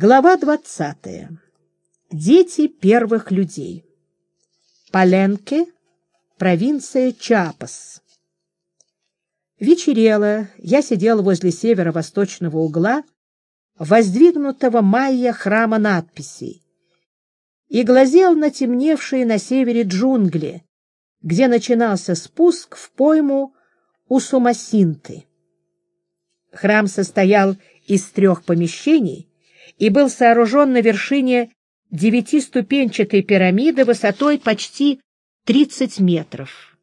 Глава 20. Дети первых людей. Паленке, провинция Чапас. Вечерело, я сидел возле северо-восточного угла воздвигнутого майя храма надписей и глазел на темневшие на севере джунгли, где начинался спуск в пойму Усумасинты. Храм состоял из трех помещений, и был сооружен на вершине девятиступенчатой пирамиды высотой почти 30 метров.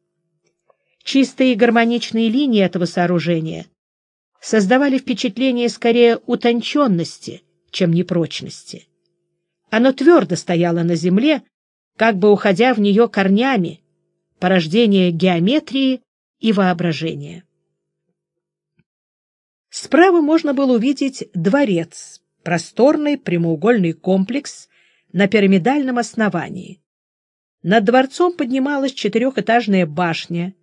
Чистые гармоничные линии этого сооружения создавали впечатление скорее утонченности, чем непрочности. Оно твердо стояло на земле, как бы уходя в нее корнями, порождение геометрии и воображения. Справа можно было увидеть дворец, просторный прямоугольный комплекс на пирамидальном основании. Над дворцом поднималась четырехэтажная башня,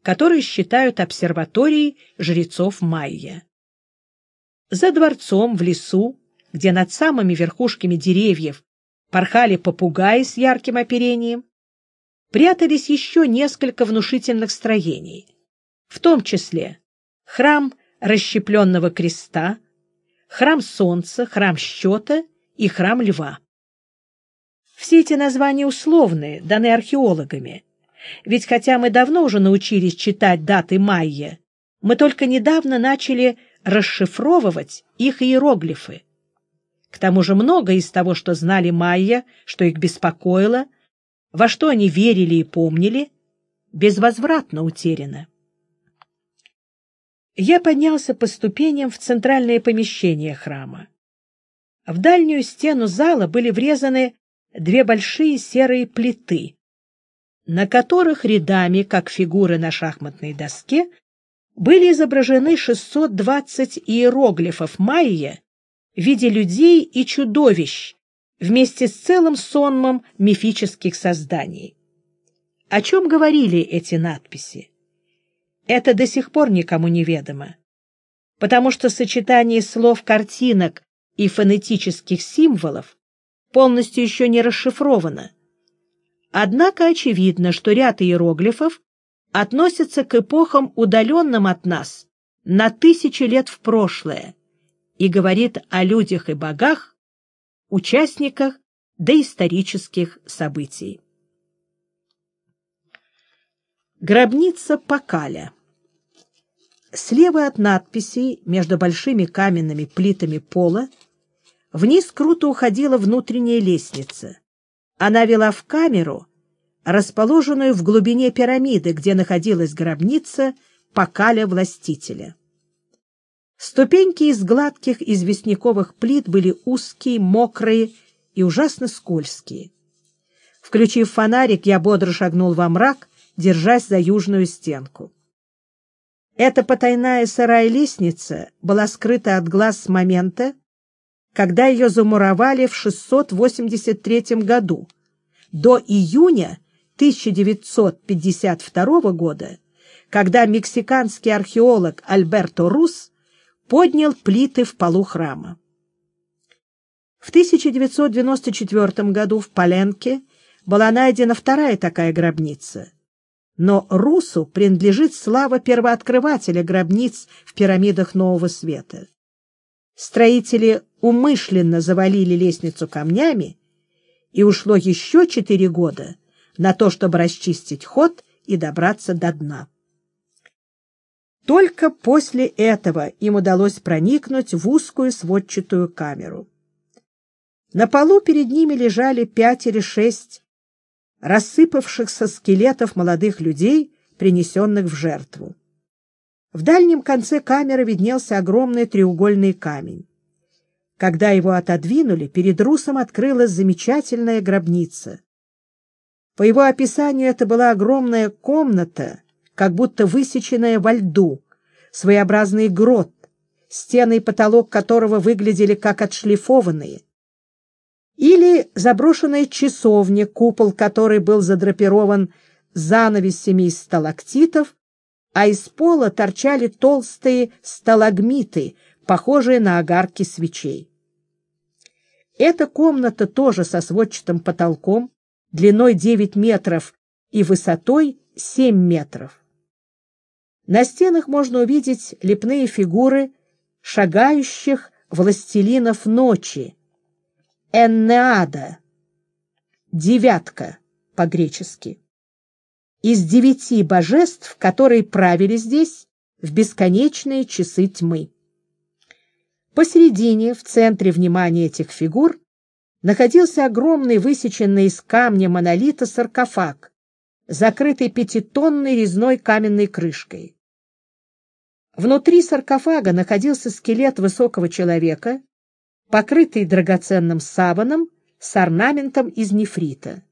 которую считают обсерваторией жрецов Майя. За дворцом в лесу, где над самыми верхушками деревьев порхали попугаи с ярким оперением, прятались еще несколько внушительных строений, в том числе храм расщепленного креста, храм Солнца, храм Счета и храм Льва. Все эти названия условные, даны археологами. Ведь хотя мы давно уже научились читать даты майя, мы только недавно начали расшифровывать их иероглифы. К тому же многое из того, что знали майя, что их беспокоило, во что они верили и помнили, безвозвратно утеряно я поднялся по ступеням в центральное помещение храма. В дальнюю стену зала были врезаны две большие серые плиты, на которых рядами, как фигуры на шахматной доске, были изображены 620 иероглифов майя в виде людей и чудовищ вместе с целым сонмом мифических созданий. О чем говорили эти надписи? Это до сих пор никому не ведомо, потому что сочетание слов картинок и фонетических символов полностью еще не расшифровано. Однако очевидно, что ряд иероглифов относится к эпохам, удаленным от нас, на тысячи лет в прошлое, и говорит о людях и богах, участниках доисторических событий. Гробница Покаля Слева от надписей, между большими каменными плитами пола, вниз круто уходила внутренняя лестница. Она вела в камеру, расположенную в глубине пирамиды, где находилась гробница Покаля Властителя. Ступеньки из гладких известняковых плит были узкие, мокрые и ужасно скользкие. Включив фонарик, я бодро шагнул во мрак, держась за южную стенку. Эта потайная сырая лестница была скрыта от глаз с момента, когда ее замуровали в 683 году, до июня 1952 года, когда мексиканский археолог Альберто Рус поднял плиты в полу храма. В 1994 году в Паленке была найдена вторая такая гробница — но Русу принадлежит слава первооткрывателя гробниц в пирамидах Нового Света. Строители умышленно завалили лестницу камнями, и ушло еще четыре года на то, чтобы расчистить ход и добраться до дна. Только после этого им удалось проникнуть в узкую сводчатую камеру. На полу перед ними лежали пять или шесть рассыпавшихся скелетов молодых людей, принесенных в жертву. В дальнем конце камеры виднелся огромный треугольный камень. Когда его отодвинули, перед Русом открылась замечательная гробница. По его описанию это была огромная комната, как будто высеченная во льду, своеобразный грот, стены и потолок которого выглядели как отшлифованные, или заброшенная часовня, купол которой был задрапирован занавесями из сталактитов, а из пола торчали толстые сталагмиты, похожие на огарки свечей. Эта комната тоже со сводчатым потолком, длиной 9 метров и высотой 7 метров. На стенах можно увидеть лепные фигуры шагающих властелинов ночи. Эннеада. Девятка по-гречески. Из девяти божеств, которые правили здесь в бесконечные часы тьмы. Посередине, в центре внимания этих фигур, находился огромный высеченный из камня монолита саркофаг, закрытый пятитонной резной каменной крышкой. Внутри саркофага находился скелет высокого человека, покрытый драгоценным саваном с орнаментом из нефрита.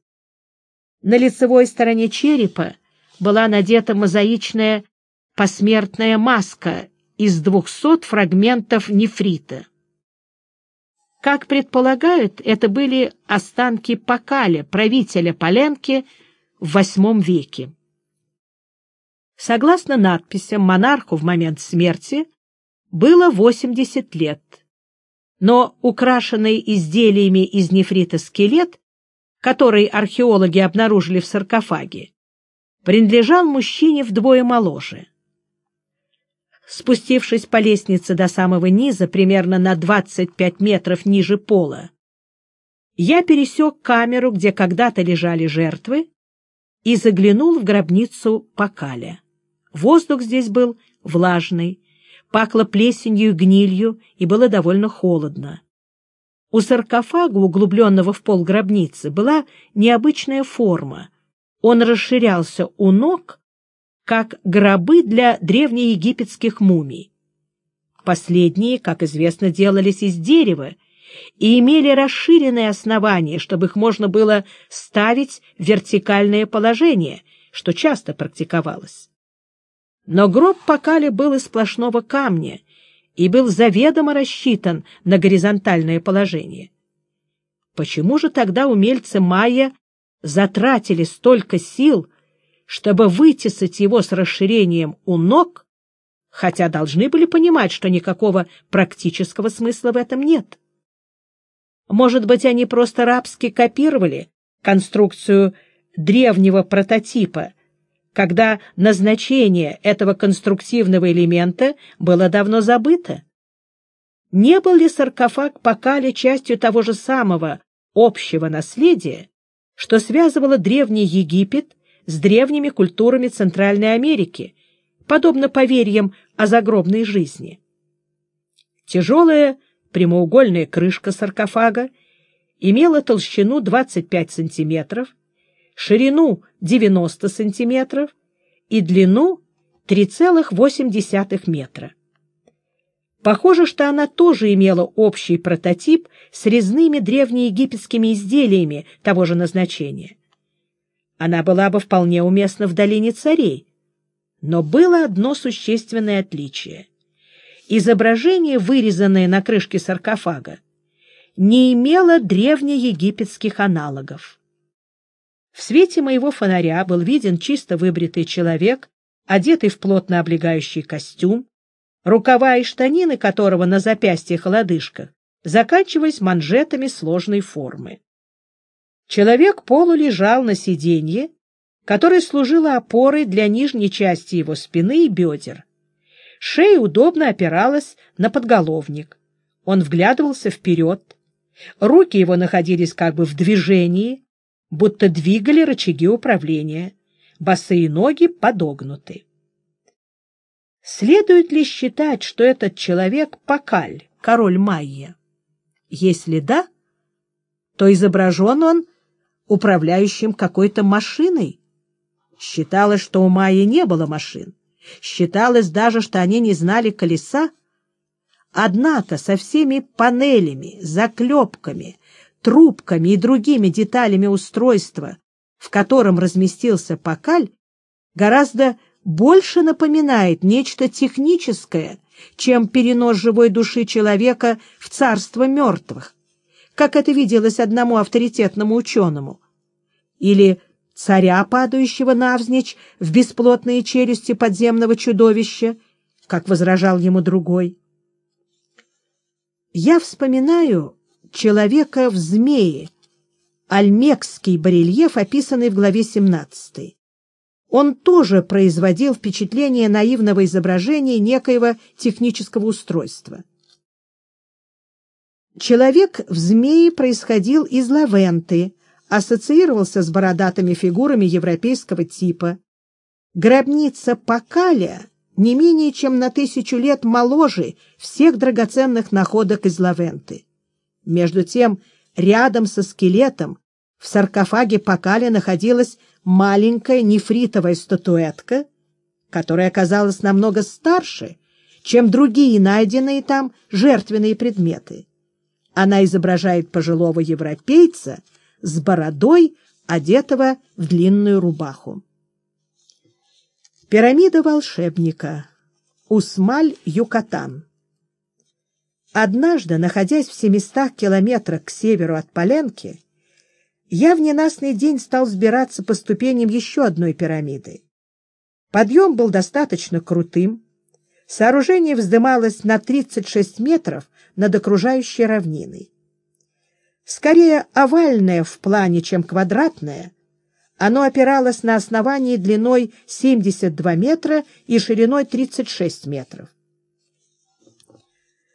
На лицевой стороне черепа была надета мозаичная посмертная маска из двухсот фрагментов нефрита. Как предполагают, это были останки Покаля, правителя Поленки в VIII веке. Согласно надписям, монарху в момент смерти было 80 лет, но украшенный изделиями из нефрита скелет, который археологи обнаружили в саркофаге, принадлежал мужчине вдвое моложе. Спустившись по лестнице до самого низа, примерно на 25 метров ниже пола, я пересек камеру, где когда-то лежали жертвы, и заглянул в гробницу Покаля. Воздух здесь был влажный, пахло плесенью и гнилью, и было довольно холодно. У саркофага, углубленного в пол гробницы, была необычная форма. Он расширялся у ног, как гробы для древнеегипетских мумий. Последние, как известно, делались из дерева и имели расширенное основание, чтобы их можно было ставить в вертикальное положение, что часто практиковалось. Но гроб Покали был из сплошного камня и был заведомо рассчитан на горизонтальное положение. Почему же тогда умельцы майя затратили столько сил, чтобы вытесать его с расширением у ног, хотя должны были понимать, что никакого практического смысла в этом нет. Может быть, они просто рабски копировали конструкцию древнего прототипа, когда назначение этого конструктивного элемента было давно забыто? Не был ли саркофаг Покали частью того же самого общего наследия, что связывало Древний Египет с древними культурами Центральной Америки, подобно поверьям о загробной жизни. Тяжелая прямоугольная крышка саркофага имела толщину 25 сантиметров, ширину 90 сантиметров и длину 3,8 метра. Похоже, что она тоже имела общий прототип с резными древнеегипетскими изделиями того же назначения она была бы вполне уместна в долине царей. Но было одно существенное отличие. Изображение, вырезанное на крышке саркофага, не имело древнеегипетских аналогов. В свете моего фонаря был виден чисто выбритый человек, одетый в плотно облегающий костюм, рукава и штанины которого на запястьях и лодыжках заканчивались манжетами сложной формы. Человек полулежал на сиденье, которое служило опорой для нижней части его спины и бедер. Шея удобно опиралась на подголовник. Он вглядывался вперед. Руки его находились как бы в движении, будто двигали рычаги управления. Босые ноги подогнуты. Следует ли считать, что этот человек — Пакаль, король Майя? Если да, то изображен он управляющим какой-то машиной. Считалось, что у Майи не было машин. Считалось даже, что они не знали колеса. Однако со всеми панелями, заклепками, трубками и другими деталями устройства, в котором разместился Покаль, гораздо больше напоминает нечто техническое, чем перенос живой души человека в царство мертвых как это виделось одному авторитетному ученому, или царя, падающего навзничь в бесплотные челюсти подземного чудовища, как возражал ему другой. Я вспоминаю человека в змее, альмекский барельеф, описанный в главе 17. Он тоже производил впечатление наивного изображения некоего технического устройства. Человек в змее происходил из лавенты, ассоциировался с бородатыми фигурами европейского типа. Гробница Пакаля не менее чем на тысячу лет моложе всех драгоценных находок из лавенты. Между тем, рядом со скелетом в саркофаге Пакаля находилась маленькая нефритовая статуэтка, которая оказалась намного старше, чем другие найденные там жертвенные предметы. Она изображает пожилого европейца с бородой, одетого в длинную рубаху. Пирамида волшебника. Усмаль, Юкатан. Однажды, находясь в семистах километрах к северу от Поленки, я в ненастный день стал взбираться по ступеням еще одной пирамиды. Подъем был достаточно крутым. Сооружение вздымалось на 36 метров над окружающей равниной. Скорее овальное в плане, чем квадратное, оно опиралось на основании длиной 72 метра и шириной 36 метров.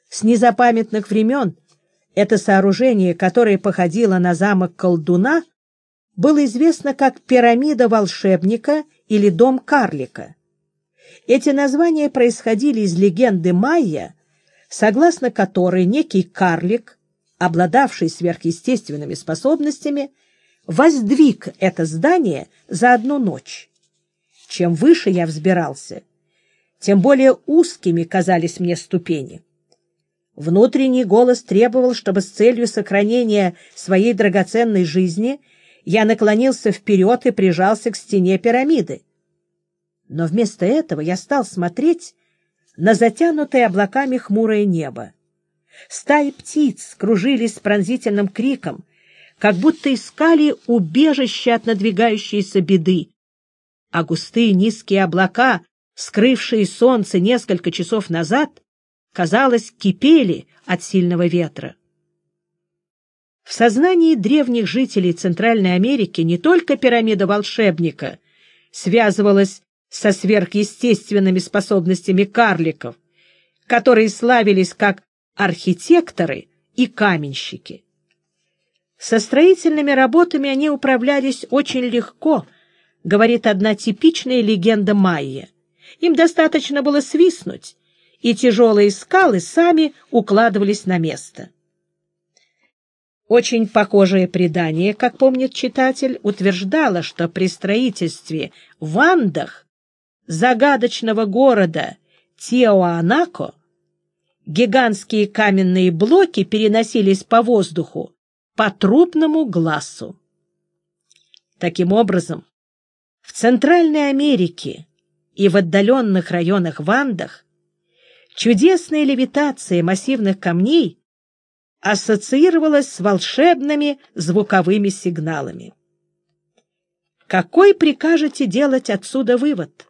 С незапамятных времен это сооружение, которое походило на замок колдуна, было известно как пирамида волшебника или дом карлика. Эти названия происходили из легенды майя, согласно которой некий карлик, обладавший сверхъестественными способностями, воздвиг это здание за одну ночь. Чем выше я взбирался, тем более узкими казались мне ступени. Внутренний голос требовал, чтобы с целью сохранения своей драгоценной жизни я наклонился вперед и прижался к стене пирамиды. Но вместо этого я стал смотреть на затянутое облаками хмурое небо. Стаи птиц кружились с пронзительным криком, как будто искали убежище от надвигающейся беды, а густые низкие облака, скрывшие солнце несколько часов назад, казалось, кипели от сильного ветра. В сознании древних жителей Центральной Америки не только пирамида волшебника связывалась со сверхъестественными способностями карликов, которые славились как архитекторы и каменщики. Со строительными работами они управлялись очень легко, говорит одна типичная легенда майя. Им достаточно было свистнуть, и тяжелые скалы сами укладывались на место. Очень похожее предание, как помнит читатель, утверждало, что при строительстве в Андах загадочного города Тиоанако гигантские каменные блоки переносились по воздуху по трупному глазу. Таким образом, в Центральной Америке и в отдаленных районах Вандах чудесная левитация массивных камней ассоциировалась с волшебными звуковыми сигналами. Какой прикажете делать отсюда вывод?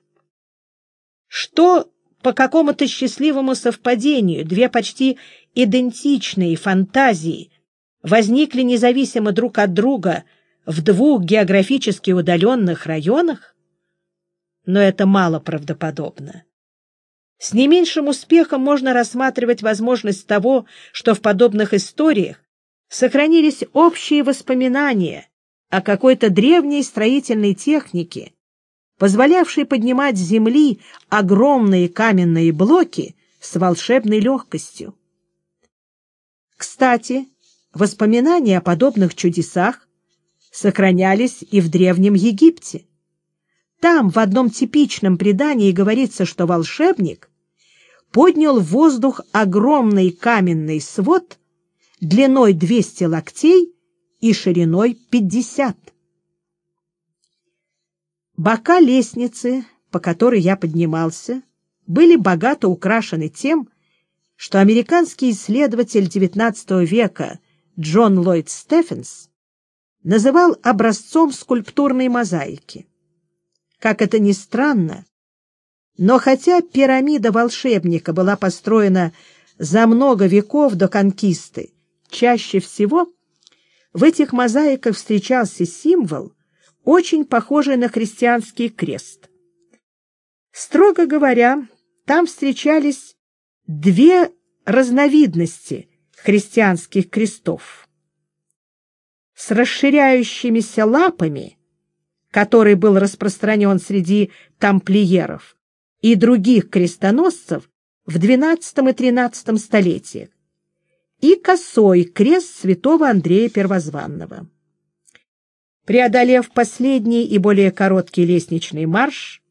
Что по какому-то счастливому совпадению две почти идентичные фантазии возникли независимо друг от друга в двух географически удаленных районах? Но это мало правдоподобно. С не меньшим успехом можно рассматривать возможность того, что в подобных историях сохранились общие воспоминания о какой-то древней строительной технике, позволявшей поднимать с земли огромные каменные блоки с волшебной легкостью. Кстати, воспоминания о подобных чудесах сохранялись и в Древнем Египте. Там в одном типичном предании говорится, что волшебник поднял в воздух огромный каменный свод длиной 200 локтей и шириной 50. Бока лестницы, по которой я поднимался, были богато украшены тем, что американский исследователь XIX века Джон Ллойд Стефенс называл образцом скульптурной мозаики. Как это ни странно, но хотя пирамида волшебника была построена за много веков до конкисты чаще всего в этих мозаиках встречался символ, очень похожий на христианский крест. Строго говоря, там встречались две разновидности христианских крестов. С расширяющимися лапами, который был распространен среди тамплиеров и других крестоносцев в XII и XIII столетиях, и косой крест святого Андрея Первозванного. Преодолев последний и более короткий лестничный марш,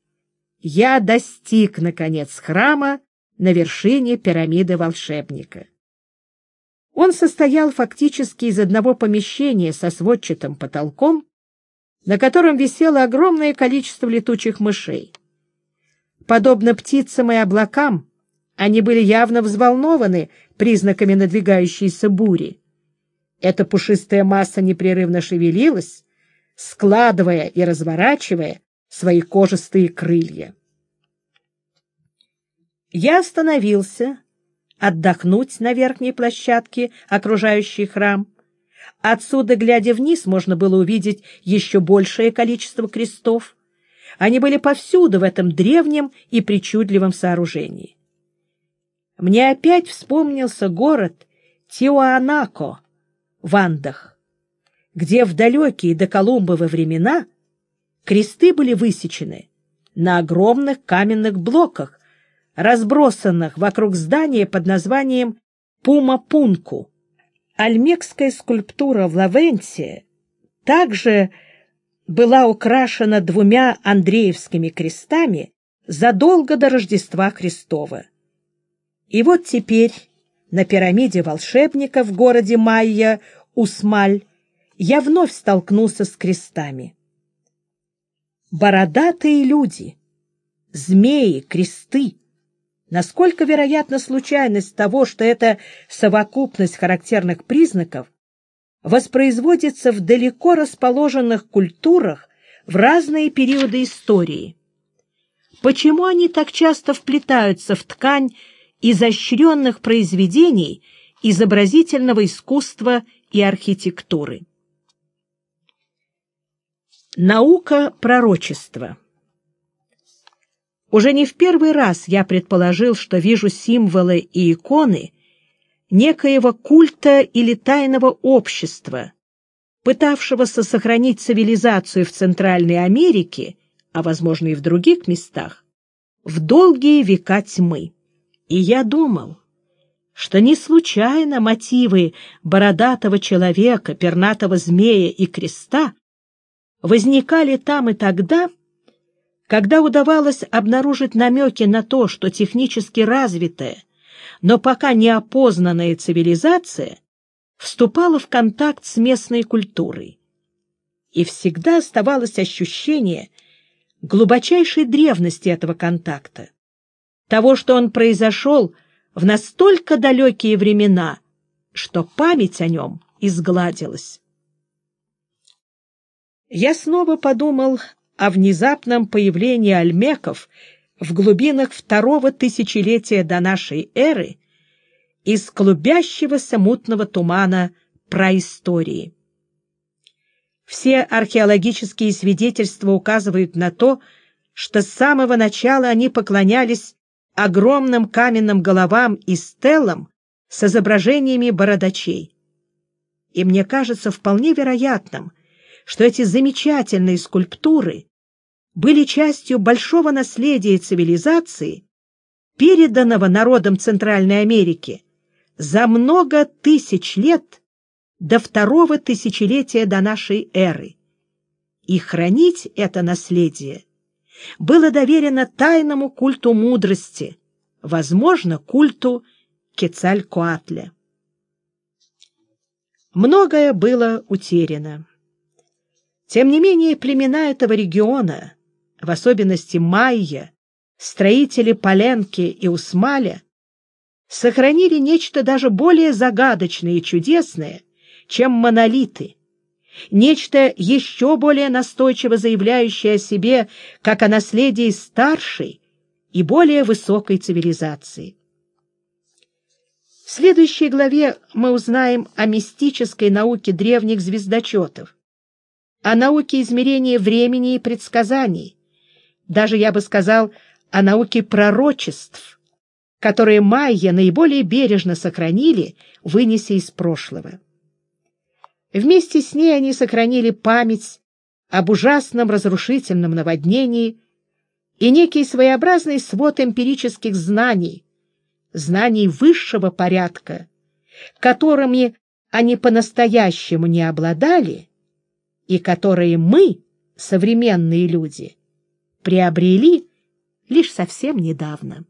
я достиг, наконец, храма на вершине пирамиды волшебника. Он состоял фактически из одного помещения со сводчатым потолком, на котором висело огромное количество летучих мышей. Подобно птицам и облакам, они были явно взволнованы признаками надвигающейся бури. Эта пушистая масса непрерывно шевелилась, складывая и разворачивая свои кожистые крылья. Я остановился отдохнуть на верхней площадке, окружающей храм. Отсюда, глядя вниз, можно было увидеть еще большее количество крестов. Они были повсюду в этом древнем и причудливом сооружении. Мне опять вспомнился город Тиуанако в Андах, где в далекие до Колумбовы времена кресты были высечены на огромных каменных блоках, разбросанных вокруг здания под названием Пума-Пунку. Альмекская скульптура в Лавенте также была украшена двумя Андреевскими крестами задолго до Рождества Христова. И вот теперь на пирамиде волшебника в городе Майя Усмаль я вновь столкнулся с крестами. Бородатые люди, змеи, кресты. Насколько вероятна случайность того, что эта совокупность характерных признаков воспроизводится в далеко расположенных культурах в разные периоды истории? Почему они так часто вплетаются в ткань изощренных произведений изобразительного искусства и архитектуры. Наука пророчества Уже не в первый раз я предположил, что вижу символы и иконы некоего культа или тайного общества, пытавшегося сохранить цивилизацию в Центральной Америке, а, возможно, и в других местах, в долгие века тьмы. И я думал, что не случайно мотивы бородатого человека, пернатого змея и креста возникали там и тогда, когда удавалось обнаружить намеки на то, что технически развитая, но пока не опознанная цивилизация вступала в контакт с местной культурой. И всегда оставалось ощущение глубочайшей древности этого контакта того, что он произошел в настолько далекие времена, что память о нем изгладилась. Я снова подумал о внезапном появлении альмеков в глубинах второго тысячелетия до нашей эры из клубящегося мутного тумана проистории. Все археологические свидетельства указывают на то, что с самого начала они поклонялись огромным каменным головам и стелам с изображениями бородачей. И мне кажется вполне вероятным, что эти замечательные скульптуры были частью большого наследия цивилизации, переданного народам Центральной Америки за много тысяч лет до второго тысячелетия до нашей эры. И хранить это наследие было доверено тайному культу мудрости, возможно, культу Кецалькоатля. Многое было утеряно. Тем не менее, племена этого региона, в особенности майя, строители Поленки и Усмаля, сохранили нечто даже более загадочное и чудесное, чем монолиты, нечто еще более настойчиво заявляющее о себе как о наследии старшей и более высокой цивилизации. В следующей главе мы узнаем о мистической науке древних звездочетов, о науке измерения времени и предсказаний, даже, я бы сказал, о науке пророчеств, которые майя наиболее бережно сохранили, вынеся из прошлого. Вместе с ней они сохранили память об ужасном разрушительном наводнении и некий своеобразный свод эмпирических знаний, знаний высшего порядка, которыми они по-настоящему не обладали и которые мы, современные люди, приобрели лишь совсем недавно.